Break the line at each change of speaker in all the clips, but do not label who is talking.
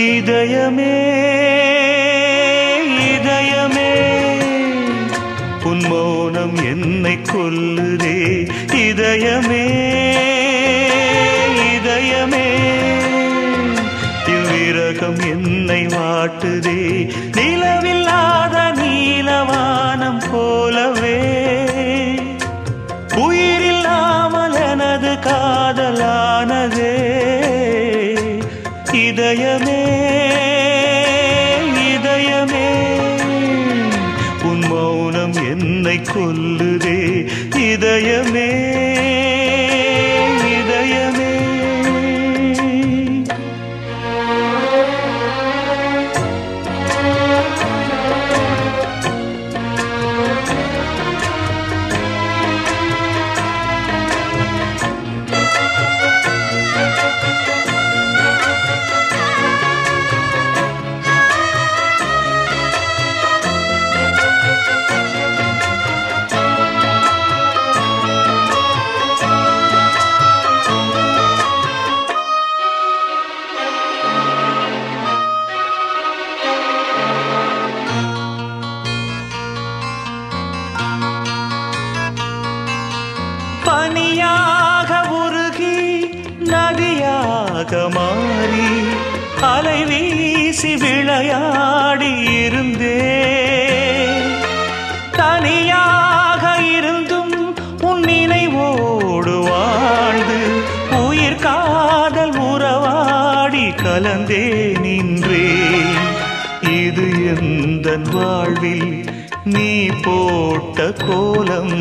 இதயமே இதயமே. உன் மௌனம் என்னை கொல்லுதே. இதயமே இதயமே. இவ்விரகம் என்னை வாட்டுதே நதியாக மாறி அலை வீசி விளையாடி இருந்தே தனியாக இருந்தும் உன் நினைவோடு வாழ்ந்து உயிர் காதல் உறவாடி கலந்தே நின்றே இது எந்த வாழ்வில் நீ போட்ட கோலம்?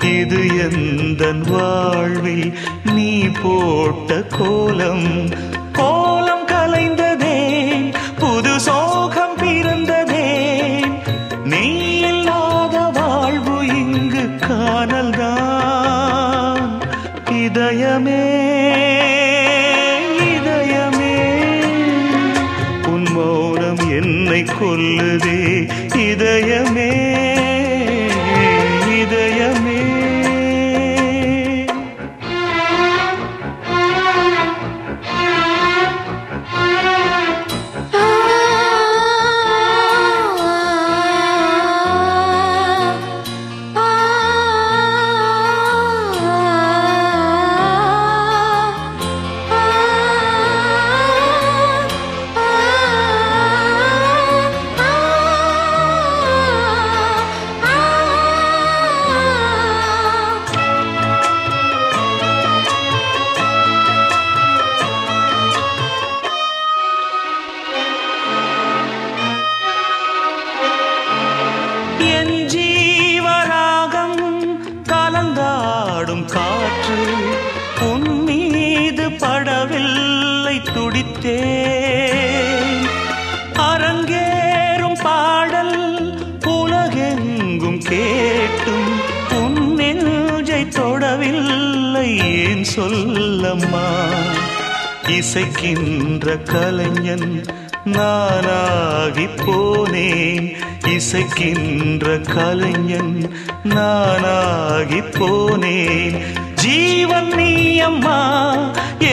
இது எந்த வாழ்வில் நீ போட்ட கோலம்? கோலம் கலைந்ததே புது சோகம் பிறந்ததே. நீ இல்லாத வாழ்வு இங்கு காணல்தான். இதயமே இதயமே. உன் மௌனம் என்னை கொல்லுதே இதயமே இதயமே. என் ஜீவராகம் கலந்தாடும் காற்று உன் மீது படவில்லை துடித்தே அரங்கேறும் பாடல் உலகெங்கும் கேட்டும் உன் நெஞ்சை தொடவில்லை ஏன் சொல்லம்மா? இசைக்கின்ற கலைஞன் நானாகி போனேன். இசைக்கின்ற கலைஞன் நானாகி போனேன் ஜீவன் நீ அம்மா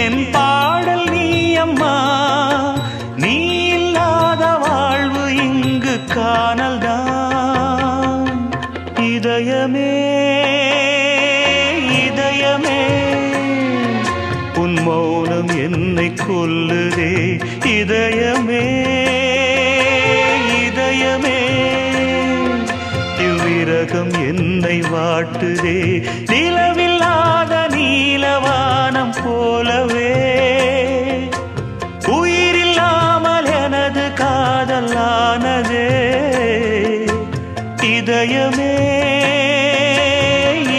என் பாடல் நீ அம்மா நீ இல்லாத வாழ்வு இங்கு காணல்தான். இதயமே இதயமே உன் மௌனம் என்னை கொல்லுதே. இதயமே இவ்விரகம் என்னை வாட்டுதே. நிலவில்லாத நீலவானம் போலவே. உயிரில்லாமல் எனது காதலானதே. இதயமே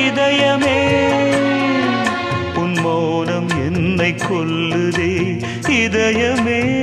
இதயமே. உன் மௌனம் என்னை கொல்லுதே. இதயமே.